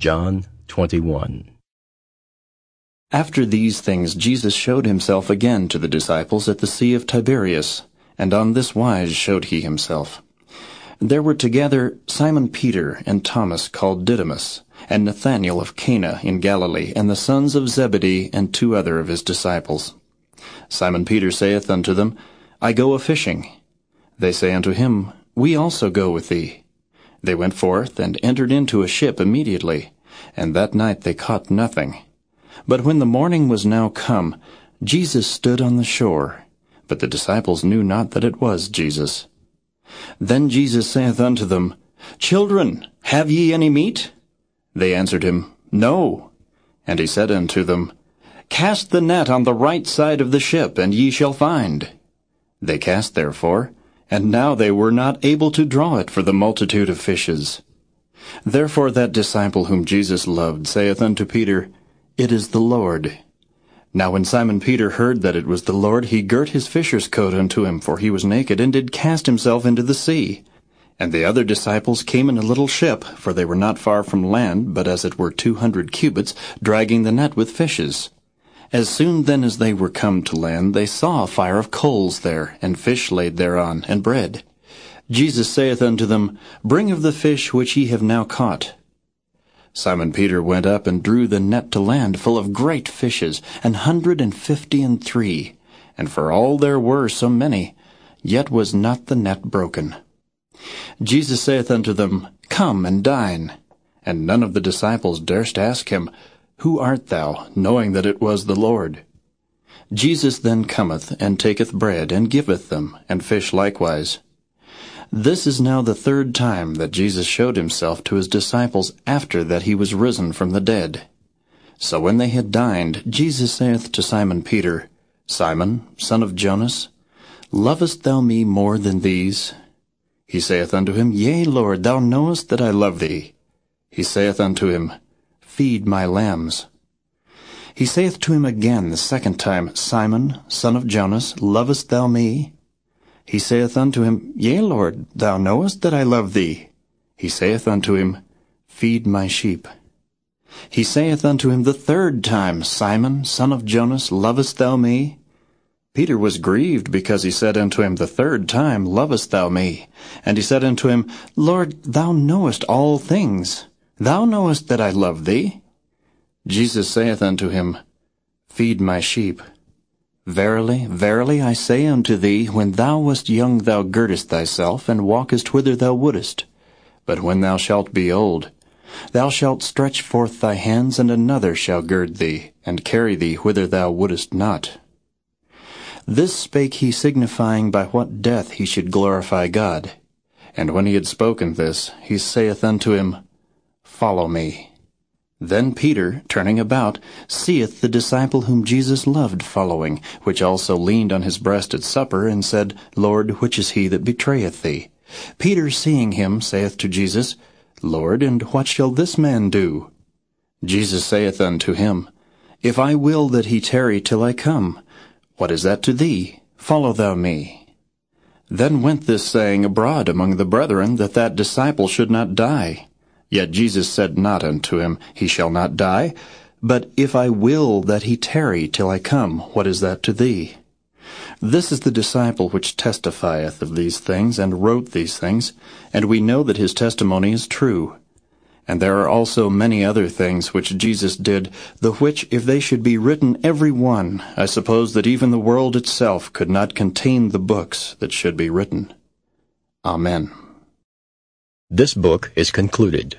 John 21. After these things Jesus showed himself again to the disciples at the sea of Tiberias, and on this wise showed he himself. There were together Simon Peter and Thomas called Didymus, and Nathanael of Cana in Galilee, and the sons of Zebedee, and two other of his disciples. Simon Peter saith unto them, I go a-fishing. They say unto him, We also go with thee. They went forth and entered into a ship immediately, and that night they caught nothing. But when the morning was now come, Jesus stood on the shore, but the disciples knew not that it was Jesus. Then Jesus saith unto them, Children, have ye any meat? They answered him, No. And he said unto them, Cast the net on the right side of the ship, and ye shall find. They cast therefore, and now they were not able to draw it for the multitude of fishes. Therefore that disciple whom Jesus loved saith unto Peter, It is the Lord. Now when Simon Peter heard that it was the Lord, he girt his fisher's coat unto him, for he was naked, and did cast himself into the sea. And the other disciples came in a little ship, for they were not far from land, but as it were two hundred cubits, dragging the net with fishes. As soon then as they were come to land, they saw a fire of coals there, and fish laid thereon, and bread. Jesus saith unto them, Bring of the fish which ye have now caught. Simon Peter went up and drew the net to land full of great fishes, an hundred and fifty and three. And for all there were so many, yet was not the net broken. Jesus saith unto them, Come and dine. And none of the disciples durst ask him, who art thou? knowing that it was the Lord. Jesus then cometh, and taketh bread, and giveth them, and fish likewise. This is now the third time that Jesus showed himself to his disciples after that he was risen from the dead. So when they had dined, Jesus saith to Simon Peter, Simon, son of Jonas, lovest thou me more than these? He saith unto him, Yea, Lord, thou knowest that I love thee. He saith unto him, Feed my lambs. He saith to him again the second time, Simon, son of Jonas, lovest thou me? He saith unto him, Yea, Lord, thou knowest that I love thee. He saith unto him, Feed my sheep. He saith unto him the third time, Simon, son of Jonas, lovest thou me? Peter was grieved because he said unto him the third time, Lovest thou me? And he said unto him, Lord, thou knowest all things. Thou knowest that I love thee. Jesus saith unto him, Feed my sheep. Verily, verily, I say unto thee, when thou wast young thou girdest thyself, and walkest whither thou wouldest. But when thou shalt be old, thou shalt stretch forth thy hands, and another shall gird thee, and carry thee whither thou wouldest not. This spake he signifying by what death he should glorify God. And when he had spoken this, he saith unto him, Follow me. Then Peter, turning about, seeth the disciple whom Jesus loved following, which also leaned on his breast at supper, and said, Lord, which is he that betrayeth thee? Peter, seeing him, saith to Jesus, Lord, and what shall this man do? Jesus saith unto him, If I will that he tarry till I come, what is that to thee? Follow thou me. Then went this saying abroad among the brethren, that that disciple should not die. Yet Jesus said not unto him, He shall not die. But if I will that he tarry till I come, what is that to thee? This is the disciple which testifieth of these things, and wrote these things, and we know that his testimony is true. And there are also many other things which Jesus did, the which, if they should be written every one, I suppose that even the world itself could not contain the books that should be written. Amen. This book is concluded.